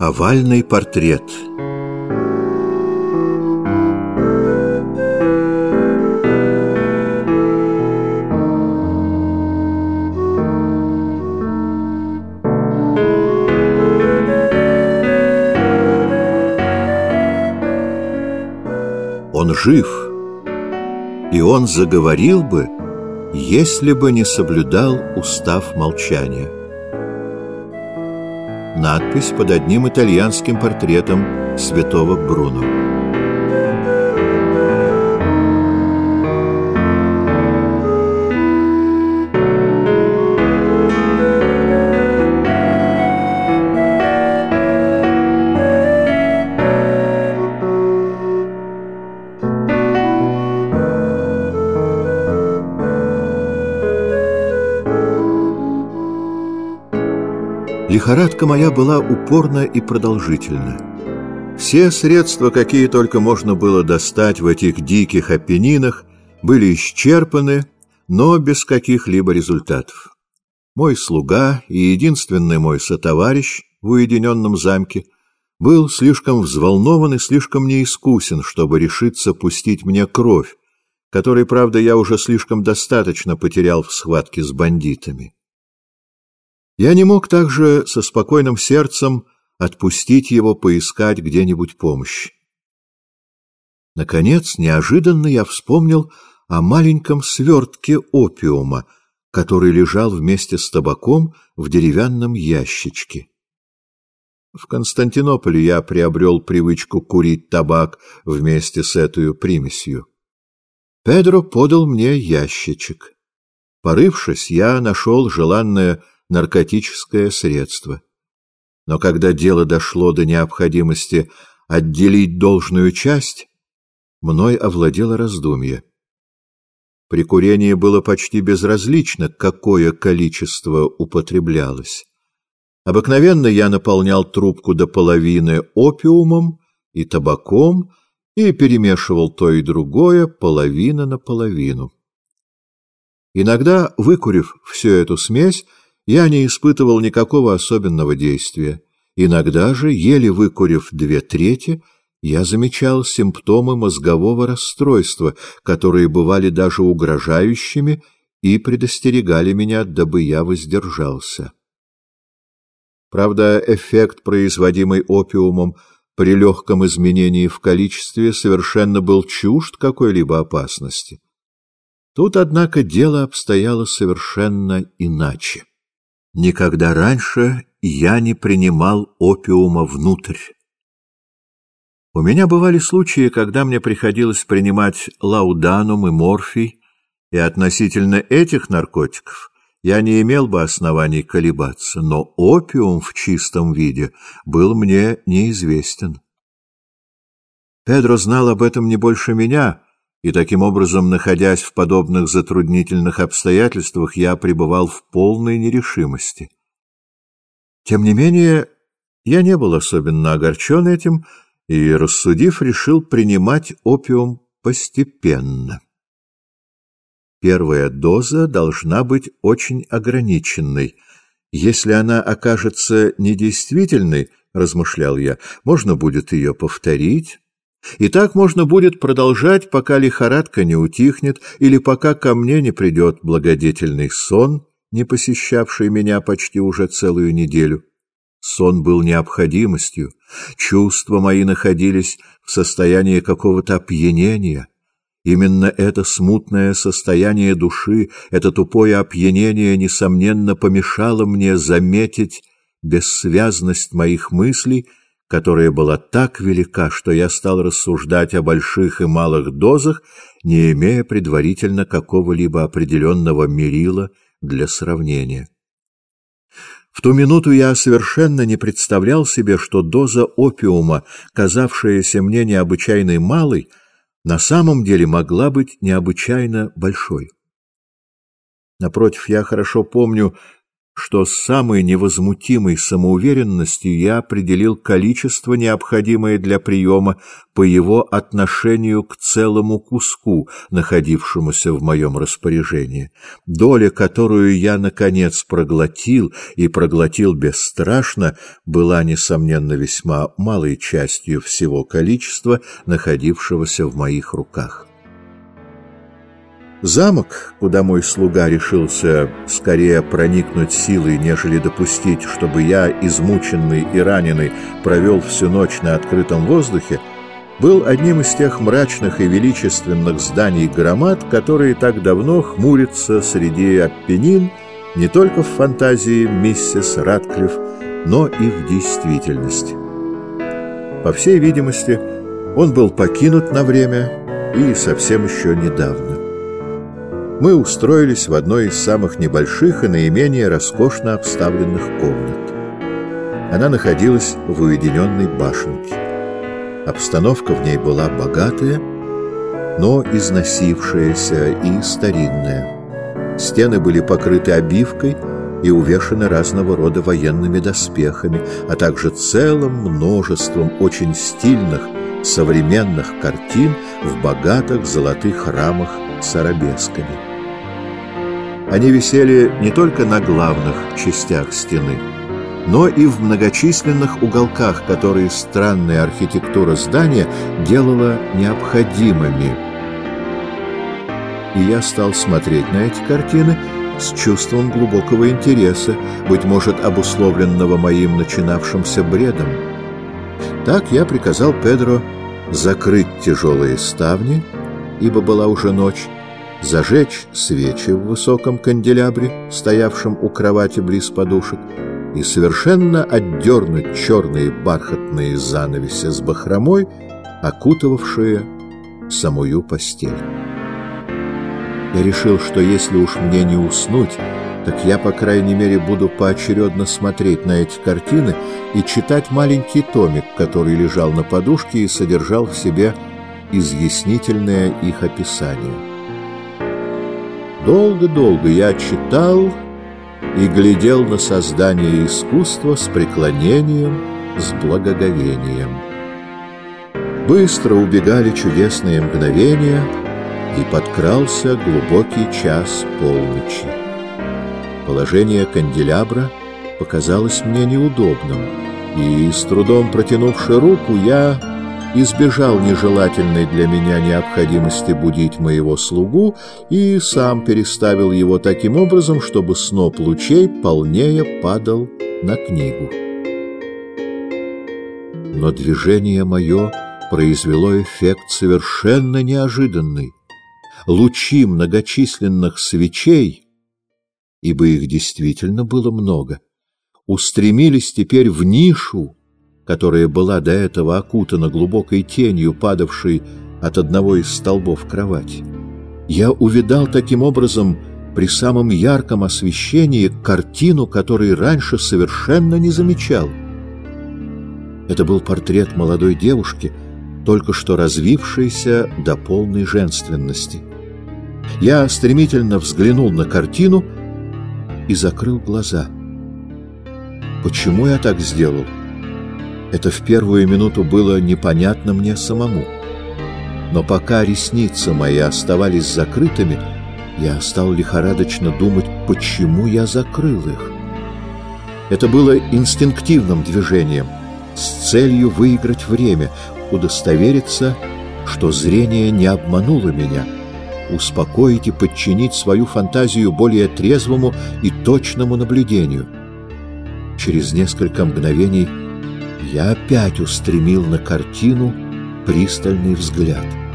Овальный портрет Он жив, и он заговорил бы, если бы не соблюдал устав молчания. Надпись под одним итальянским портретом святого Бруно. Лихорадка моя была упорна и продолжительна. Все средства, какие только можно было достать в этих диких опенинах, были исчерпаны, но без каких-либо результатов. Мой слуга и единственный мой сотоварищ в уединенном замке был слишком взволнован и слишком неискусен, чтобы решиться пустить мне кровь, которой, правда, я уже слишком достаточно потерял в схватке с бандитами. Я не мог также со спокойным сердцем отпустить его поискать где-нибудь помощи. Наконец, неожиданно я вспомнил о маленьком свертке опиума, который лежал вместе с табаком в деревянном ящичке. В Константинополе я приобрел привычку курить табак вместе с этой примесью. Педро подал мне ящичек. Порывшись, я нашел желанное наркотическое средство. Но когда дело дошло до необходимости отделить должную часть, мной овладело раздумье. При курении было почти безразлично, какое количество употреблялось. Обыкновенно я наполнял трубку до половины опиумом и табаком и перемешивал то и другое половина на половину. Иногда, выкурив всю эту смесь, я не испытывал никакого особенного действия. Иногда же, еле выкурив две трети, я замечал симптомы мозгового расстройства, которые бывали даже угрожающими и предостерегали меня, дабы я воздержался. Правда, эффект, производимый опиумом, при легком изменении в количестве совершенно был чужд какой-либо опасности. Тут, однако, дело обстояло совершенно иначе. Никогда раньше я не принимал опиума внутрь. У меня бывали случаи, когда мне приходилось принимать лауданум и морфий, и относительно этих наркотиков я не имел бы оснований колебаться, но опиум в чистом виде был мне неизвестен. Педро знал об этом не больше меня, и таким образом, находясь в подобных затруднительных обстоятельствах, я пребывал в полной нерешимости. Тем не менее, я не был особенно огорчен этим и, рассудив, решил принимать опиум постепенно. Первая доза должна быть очень ограниченной. Если она окажется недействительной, размышлял я, можно будет ее повторить, и так можно будет продолжать, пока лихорадка не утихнет или пока ко мне не придет благодетельный сон, не посещавший меня почти уже целую неделю. Сон был необходимостью, чувства мои находились в состоянии какого-то опьянения. Именно это смутное состояние души, это тупое опьянение, несомненно, помешало мне заметить бессвязность моих мыслей которая была так велика, что я стал рассуждать о больших и малых дозах, не имея предварительно какого-либо определенного мерила для сравнения. В ту минуту я совершенно не представлял себе, что доза опиума, казавшаяся мне необычайно малой, на самом деле могла быть необычайно большой. Напротив, я хорошо помню, что с самой невозмутимой самоуверенностью я определил количество, необходимое для приема, по его отношению к целому куску, находившемуся в моем распоряжении. Доля, которую я, наконец, проглотил, и проглотил бесстрашно, была, несомненно, весьма малой частью всего количества, находившегося в моих руках. Замок, куда мой слуга решился скорее проникнуть силой, нежели допустить, чтобы я, измученный и раненый, провел всю ночь на открытом воздухе, был одним из тех мрачных и величественных зданий громад, которые так давно хмурятся среди Аппенин не только в фантазии миссис Ратклифф, но и в действительности. По всей видимости, он был покинут на время и совсем еще недавно мы устроились в одной из самых небольших и наименее роскошно обставленных комнат. Она находилась в уединенной башенке. Обстановка в ней была богатая, но износившаяся и старинная. Стены были покрыты обивкой и увешаны разного рода военными доспехами, а также целым множеством очень стильных, современных картин в богатых золотых рамах с арабесками. Они висели не только на главных частях стены, но и в многочисленных уголках, которые странная архитектура здания делала необходимыми. И я стал смотреть на эти картины с чувством глубокого интереса, быть может, обусловленного моим начинавшимся бредом. Так я приказал Педро закрыть тяжелые ставни, ибо была уже ночь, зажечь свечи в высоком канделябре, стоявшем у кровати близ подушек, и совершенно отдернуть черные бархатные занавеси с бахромой, окутывавшие самую постель. Я решил, что если уж мне не уснуть, так я, по крайней мере, буду поочередно смотреть на эти картины и читать маленький томик, который лежал на подушке и содержал в себе изъяснительное их описание. Долго-долго я читал и глядел на создание искусства с преклонением, с благоговением. Быстро убегали чудесные мгновения, и подкрался глубокий час полночи. Положение канделябра показалось мне неудобным, и, с трудом протянувши руку, я избежал нежелательной для меня необходимости будить моего слугу и сам переставил его таким образом, чтобы сноп лучей полнее падал на книгу. Но движение мое произвело эффект совершенно неожиданный. Лучи многочисленных свечей, ибо их действительно было много, устремились теперь в нишу, которая была до этого окутана глубокой тенью, падавшей от одного из столбов кровати. Я увидал таким образом при самом ярком освещении картину, которой раньше совершенно не замечал. Это был портрет молодой девушки, только что развившейся до полной женственности. Я стремительно взглянул на картину и закрыл глаза. Почему я так сделал? Это в первую минуту было непонятно мне самому. Но пока ресницы мои оставались закрытыми, я стал лихорадочно думать, почему я закрыл их. Это было инстинктивным движением, с целью выиграть время, удостовериться, что зрение не обмануло меня, успокоить и подчинить свою фантазию более трезвому и точному наблюдению. Через несколько мгновений я опять устремил на картину пристальный взгляд —